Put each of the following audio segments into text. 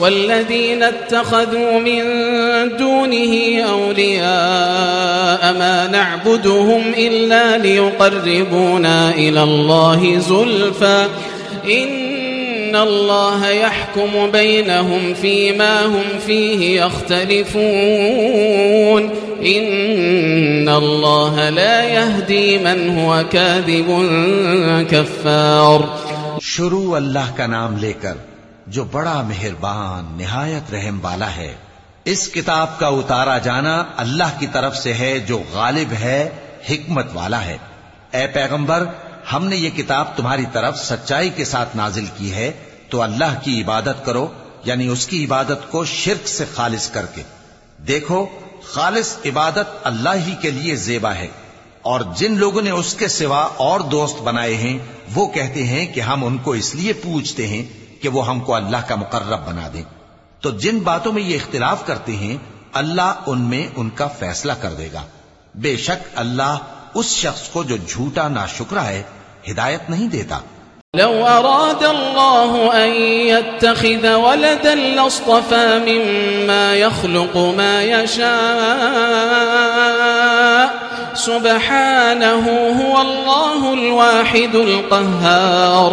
والذين اتخذوا من دونه أولياء ما نعبدهم إلا ليقربونا إلى الله زلفا إن الله يحكم بينهم فيما هم فيه يختلفون إن الله لا يهدي من هو كاذب كفار شروع اللہ کا نام لے کر جو بڑا مہربان، نہایت رحم والا ہے۔ اس کتاب کا اتارا جانا اللہ کی طرف سے ہے جو غالب ہے، حکمت والا ہے۔ اے پیغمبر، ہم نے یہ کتاب تمہاری طرف سچائی کے ساتھ نازل کی ہے، تو اللہ کی عبادت کرو یعنی اس کی عبادت کو شرک سے خالص کر کے۔ دیکھو، خالص عبادت اللہ ہی کے لیے زیبا ہے۔ اور جن لوگوں نے اس کے سوا اور دوست بنائے ہیں، وہ کہتے ہیں کہ ہم ان کو اس لیے پوچھتے ہیں کہ وہ ہم کو اللہ کا مقرب بنا دیں تو جن باتوں میں یہ اختلاف کرتے ہیں، اللہ ان میں ان کا فیصلہ کر دے گا۔ بے شک اللہ اس شخص کو جو جھوٹا نہ ہے، ہدایت نہیں دیتا۔ لو أراد الله أن يتخذ ولدا لاصطفى مما يخلق ما يشاء سبحانه هو الله الواحد القهار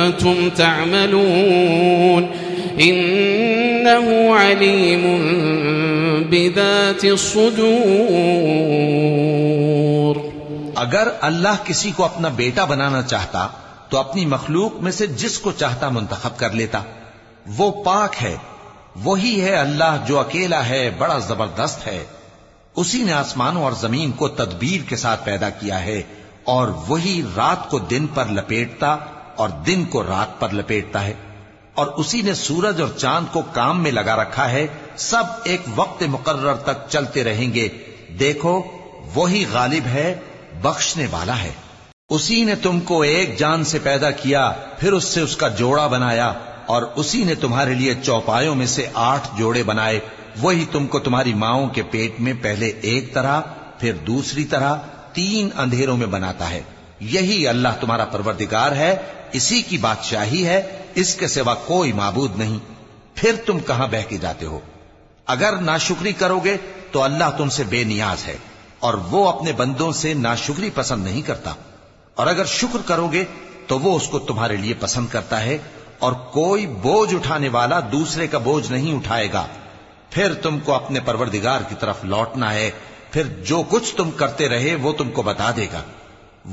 كنتم تعملون إنه عليم بذات الصدور. اگر اللہ کسی کو اپنا بیٹا بنانا چاہتا تو اپنی مخلوق میں سے جس کو چاہتا منتخب کر لیتا۔ وہ پاک ہے، وہی ہے اللہ جو اکیلا ہے، بڑا زبردست ہے۔ اسی نے آسمانوں اور زمین کو تدبیر کے ساتھ پیدا کیا ہے اور وہی رات کو دن پر لپیٹتا اور دن کو رات پر لپیٹتا ہے اور اسی نے سورج اور چاند کو کام میں لگا رکھا ہے، سب ایک وقت مقرر تک چلتے رہیں گے۔ دیکھو، وہی غالب ہے، بخشنے والا ہے۔ اسی نے تم کو ایک جان سے پیدا کیا، پھر اس سے اس کا جوڑا بنایا، اور اسی نے تمہارے لیے چوپایوں میں سے آٹھ جوڑے بنائے۔ وہی تم کو تمہاری ماؤں کے پیٹ میں پہلے ایک طرح، پھر دوسری طرح، تین اندھیروں میں بناتا ہے۔ یہی اللہ تمہارا پروردگار ہے اسی کی بادشاہی ہے، اس کے سوا کوئی معبود نہیں۔ پھر تم کہاں بہ کے جاتے ہو؟ اگر ناشکری کرو گے تو اللہ تم سے بے نیاز ہے، اور وہ اپنے بندوں سے ناشکری پسند نہیں کرتا۔ اور اگر شکر کرو گے تو وہ اس کو تمہارے لیے پسند کرتا ہے، اور کوئی بوجھ اٹھانے والا دوسرے کا بوجھ نہیں اٹھائے گا۔ پھر تم کو اپنے پروردگار کی طرف لوٹنا ہے، پھر جو کچھ تم کرتے رہے وہ تم کو بتا دے گا۔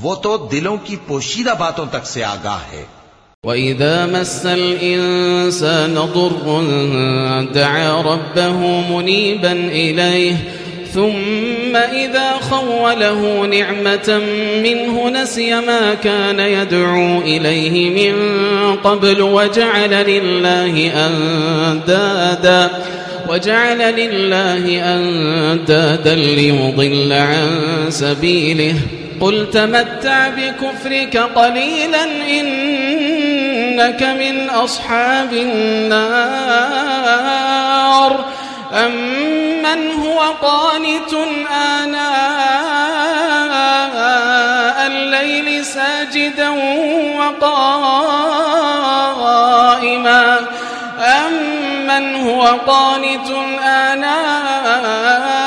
وہ تو دلوں کی پوشیدہ باتوں تک سے آگاہ ہے۔ وَإِذَا مَسَّ الْإِنسَانَ ضُرٌّ دَعَا رَبَّهُ مُنِيبًا إِلَيْهِ، ثم إذا خوله نعمة منه نسي ما كان يدعو إليه من قبل وجعل لله أندادا، وجعل لله أندادا ليضل عن سبيله۔ قل تمتع بكفرك قليلا إنك من أصحاب النار. أمن هو قانت آناء الليل ساجدا وقائما. أمن هو قانت آناء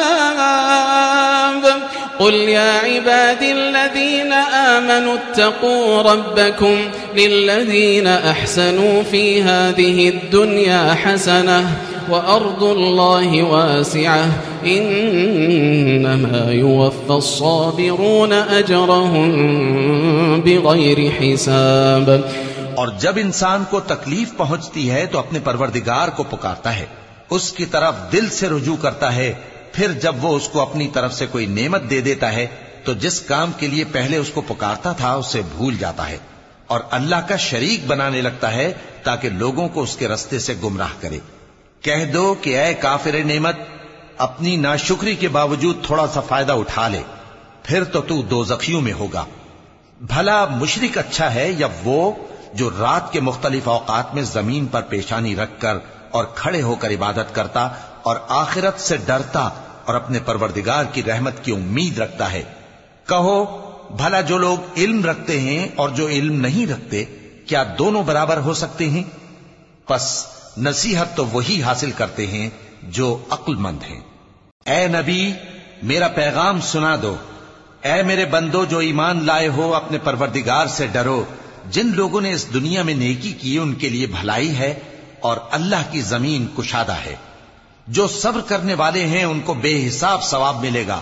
قل يا عبادي الذين آمنوا اتقوا ربكم للذين أحسنوا في هذه الدنيا حسنة وأرض الله واسعة إنما يوفى الصابرون أجرهم بغير حساب. اور جب انسان کو تکلیف پہنچتی ہے تو اپنے پروردگار کو پکارتا ہے، اس کی طرف دل سے رجوع کرتا ہے پھر جب وہ اس کو اپنی طرف سے کوئی نعمت دے دیتا ہے، تو جس کام کے لیے پہلے اس کو پکارتا تھا، اسے بھول جاتا ہے۔ اور اللہ کا شریک بنانے لگتا ہے تاکہ لوگوں کو اس کے رستے سے گمراہ کرے۔ کہہ دو کہ اے کافر نعمت، اپنی ناشکری کے باوجود تھوڑا سا فائدہ اٹھا لے، پھر تو تو دو زخیوں میں ہوگا۔ بھلا مشرق اچھا ہے یا وہ جو رات کے مختلف اوقات میں زمین پر پیشانی رکھ کر اور کھڑے ہو کر عبادت کرتا اور آخرت سے ڈرتا اور اپنے پروردگار کی رحمت کی امید رکھتا ہے۔ کہو، بھلا جو لوگ علم رکھتے ہیں اور جو علم نہیں رکھتے، کیا دونوں برابر ہو سکتے ہیں؟ پس نصیحت تو وہی حاصل کرتے ہیں جو عقل مند ہیں۔ اے نبی، میرا پیغام سنا دو۔ اے میرے بندو، جو ایمان لائے ہو، اپنے پروردگار سے ڈرو۔ جن لوگوں نے اس دنیا میں نیکی کی، ان کے لیے بھلائی ہے اور اللہ کی زمین کشادہ ہے۔ جو صبر کرنے والے ہیں ان کو بے حساب ثواب ملے گا۔